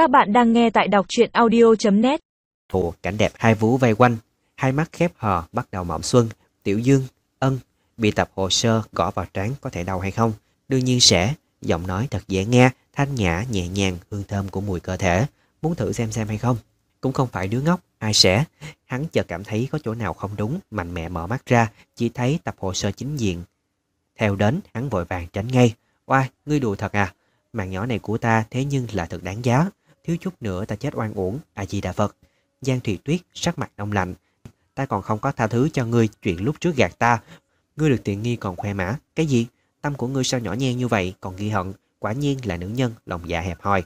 Các bạn đang nghe tại đọc truyện audio.net Thù cảnh đẹp hai vú vây quanh, hai mắt khép hờ bắt đầu mộng xuân. Tiểu Dương, ân, bị tập hồ sơ gõ vào trán có thể đau hay không? Đương nhiên sẽ, giọng nói thật dễ nghe, thanh nhã, nhẹ nhàng, hương thơm của mùi cơ thể. Muốn thử xem xem hay không? Cũng không phải đứa ngốc, ai sẽ. Hắn chợt cảm thấy có chỗ nào không đúng, mạnh mẽ mở mắt ra, chỉ thấy tập hồ sơ chính diện. Theo đến, hắn vội vàng tránh ngay. Oai, ngươi đùa thật à? Mạng nhỏ này của ta thế nhưng là thật đáng giá. Thiếu chút nữa ta chết oan uổng, a di đà Phật. Giang Thủy Tuyết sắc mặt đông lạnh. Ta còn không có tha thứ cho ngươi chuyện lúc trước gạt ta. Ngươi được tiện nghi còn khoe mã. Cái gì? Tâm của ngươi sao nhỏ nhen như vậy còn ghi hận. Quả nhiên là nữ nhân, lòng dạ hẹp hòi.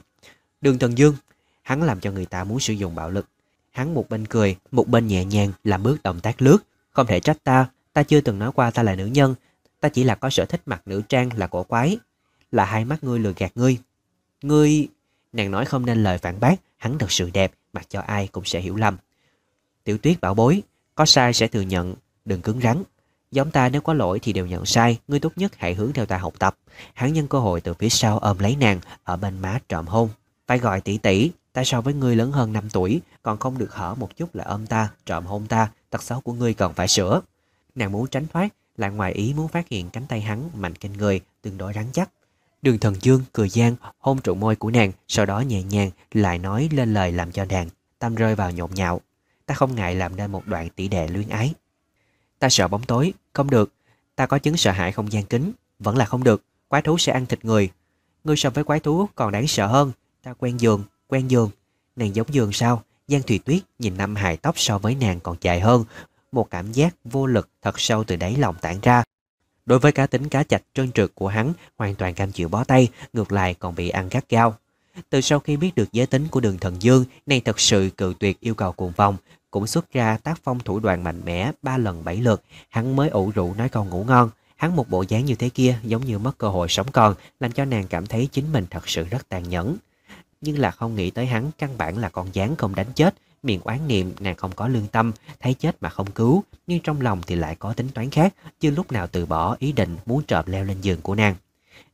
Đường Thần Dương, hắn làm cho người ta muốn sử dụng bạo lực. Hắn một bên cười, một bên nhẹ nhàng làm bước động tác lướt. Không thể trách ta, ta chưa từng nói qua ta là nữ nhân. Ta chỉ là có sở thích mặc nữ trang là cổ quái. Là hai mắt ngươi lừa gạt ngươi. Ngươi... Nàng nói không nên lời phản bác, hắn thật sự đẹp, mặc cho ai cũng sẽ hiểu lầm. Tiểu tuyết bảo bối, có sai sẽ thừa nhận, đừng cứng rắn. Giống ta nếu có lỗi thì đều nhận sai, ngươi tốt nhất hãy hướng theo ta học tập. Hắn nhân cơ hội từ phía sau ôm lấy nàng, ở bên má trộm hôn. Phải gọi tỷ tỷ, ta so với ngươi lớn hơn 5 tuổi, còn không được hở một chút là ôm ta, trộm hôn ta, tật xấu của ngươi cần phải sửa. Nàng muốn tránh thoát, lại ngoài ý muốn phát hiện cánh tay hắn mạnh kinh người, tương đối rắn chắc. Đường thần dương cười gian hôn trụ môi của nàng, sau đó nhẹ nhàng lại nói lên lời làm cho nàng tâm rơi vào nhộn nhạo. Ta không ngại làm nên một đoạn tỷ đệ luyến ái. Ta sợ bóng tối, không được. Ta có chứng sợ hãi không gian kính, vẫn là không được. Quái thú sẽ ăn thịt người. Ngươi so với quái thú còn đáng sợ hơn. Ta quen giường, quen giường. Nàng giống giường sao? Giang Thùy Tuyết nhìn năm hài tóc so với nàng còn dài hơn. Một cảm giác vô lực thật sâu từ đáy lòng tản ra. Đối với cá tính cá chạch trơn trượt của hắn, hoàn toàn cam chịu bó tay, ngược lại còn bị ăn gắt gao. Từ sau khi biết được giới tính của đường thần dương, này thật sự cự tuyệt yêu cầu cuồng vong, cũng xuất ra tác phong thủ đoạn mạnh mẽ ba lần bảy lượt, hắn mới ủ rũ nói con ngủ ngon. Hắn một bộ dáng như thế kia giống như mất cơ hội sống còn, làm cho nàng cảm thấy chính mình thật sự rất tàn nhẫn. Nhưng là không nghĩ tới hắn căn bản là con gián không đánh chết, miệng oán niệm nàng không có lương tâm, thấy chết mà không cứu, nhưng trong lòng thì lại có tính toán khác, chưa lúc nào từ bỏ ý định muốn trộm leo lên giường của nàng.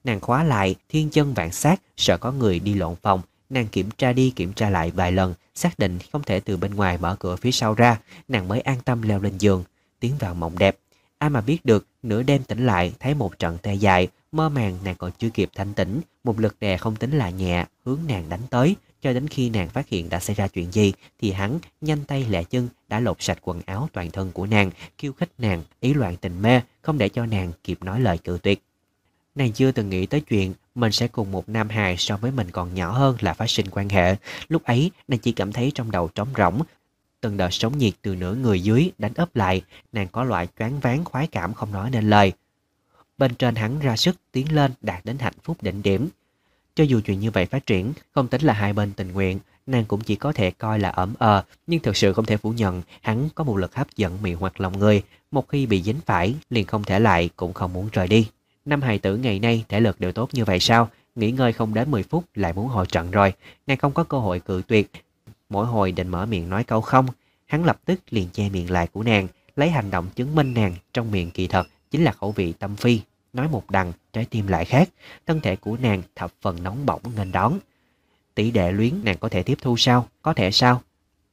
Nàng khóa lại, thiên chân vạn sát, sợ có người đi lộn phòng, nàng kiểm tra đi kiểm tra lại vài lần, xác định không thể từ bên ngoài mở cửa phía sau ra, nàng mới an tâm leo lên giường, tiến vào mộng đẹp. Ai mà biết được, nửa đêm tỉnh lại thấy một trận tê dài, mơ màng nàng còn chưa kịp thanh tỉnh, một lực đè không tính là nhẹ, hướng nàng đánh tới, cho đến khi nàng phát hiện đã xảy ra chuyện gì thì hắn nhanh tay lẹ chân đã lột sạch quần áo toàn thân của nàng, kêu khích nàng, ý loạn tình mê, không để cho nàng kịp nói lời cự tuyệt. Nàng chưa từng nghĩ tới chuyện mình sẽ cùng một nam hài so với mình còn nhỏ hơn là phát sinh quan hệ. Lúc ấy, nàng chỉ cảm thấy trong đầu trống rỗng. Từng đợt sóng nhiệt từ nửa người dưới đánh ấp lại, nàng có loại choáng váng khoái cảm không nói nên lời. Bên trên hắn ra sức tiến lên đạt đến hạnh phúc đỉnh điểm. Cho dù chuyện như vậy phát triển, không tính là hai bên tình nguyện, nàng cũng chỉ có thể coi là ẩm ờ, nhưng thực sự không thể phủ nhận hắn có một lực hấp dẫn mị hoặc lòng người, một khi bị dính phải liền không thể lại cũng không muốn rời đi. Năm hài tử ngày nay thể lực đều tốt như vậy sao? Nghỉ ngơi không đến 10 phút lại muốn hồi trận rồi, nàng không có cơ hội cự tuyệt. Mỗi hồi định mở miệng nói câu không, hắn lập tức liền che miệng lại của nàng, lấy hành động chứng minh nàng trong miệng kỳ thật chính là khẩu vị tâm phi nói một đằng, trái tim lại khác, thân thể của nàng thập phần nóng bỏng nghênh đón. Tỷ đệ luyến nàng có thể tiếp thu sao? Có thể sao?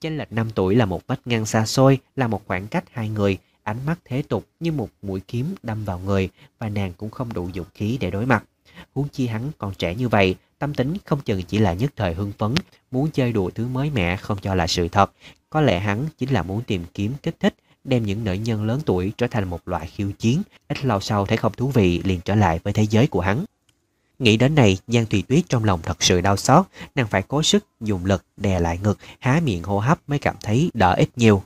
Chênh lệch 5 tuổi là một vách ngăn xa xôi, là một khoảng cách hai người, ánh mắt thế tục như một mũi kiếm đâm vào người và nàng cũng không đủ dũng khí để đối mặt. Huống chi hắn còn trẻ như vậy, tâm tính không chừng chỉ là nhất thời hưng phấn, muốn chơi đùa thứ mới mẻ không cho là sự thật. Có lẽ hắn chính là muốn tìm kiếm kích thích đem những nữ nhân lớn tuổi trở thành một loại khiêu chiến, ít lâu sau thấy không thú vị liền trở lại với thế giới của hắn. Nghĩ đến này, Giang Thùy Tuyết trong lòng thật sự đau xót, nàng phải cố sức, dùng lực, đè lại ngực, há miệng hô hấp mới cảm thấy đỡ ít nhiều.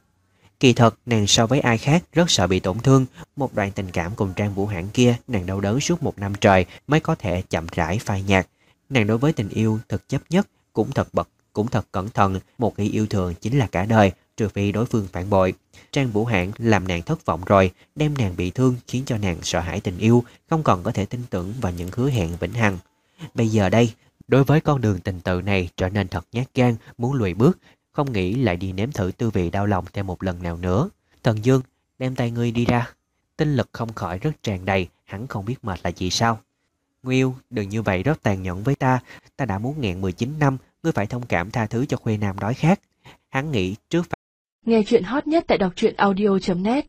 Kỳ thật, nàng so với ai khác rất sợ bị tổn thương. Một đoạn tình cảm cùng Trang Vũ Hãn kia, nàng đau đớn suốt một năm trời mới có thể chậm rãi phai nhạt. Nàng đối với tình yêu thật chấp nhất, cũng thật bật, cũng thật cẩn thận. Một khi yêu thương chính là cả đời, trừ phi đối phương phản bội. Trang Vũ hạng làm nàng thất vọng rồi, đem nàng bị thương khiến cho nàng sợ hãi tình yêu, không còn có thể tin tưởng vào những hứa hẹn vĩnh hằng. Bây giờ đây, đối với con đường tình tự này trở nên thật nhát gan, muốn lùi bước, không nghĩ lại đi nếm thử tư vị đau lòng thêm một lần nào nữa. Thần Dương, đem tay ngươi đi ra. Tinh lực không khỏi rất tràn đầy, hắn không biết mệt là gì sao. Nguyên đừng như vậy rất tàn nhẫn với ta, ta đã muốn nghẹn 19 năm ngươi phải thông cảm tha thứ cho khuê nam đói khát. Hắn nghĩ trước phải... Nghe chuyện hot nhất tại đọc truyện audio.net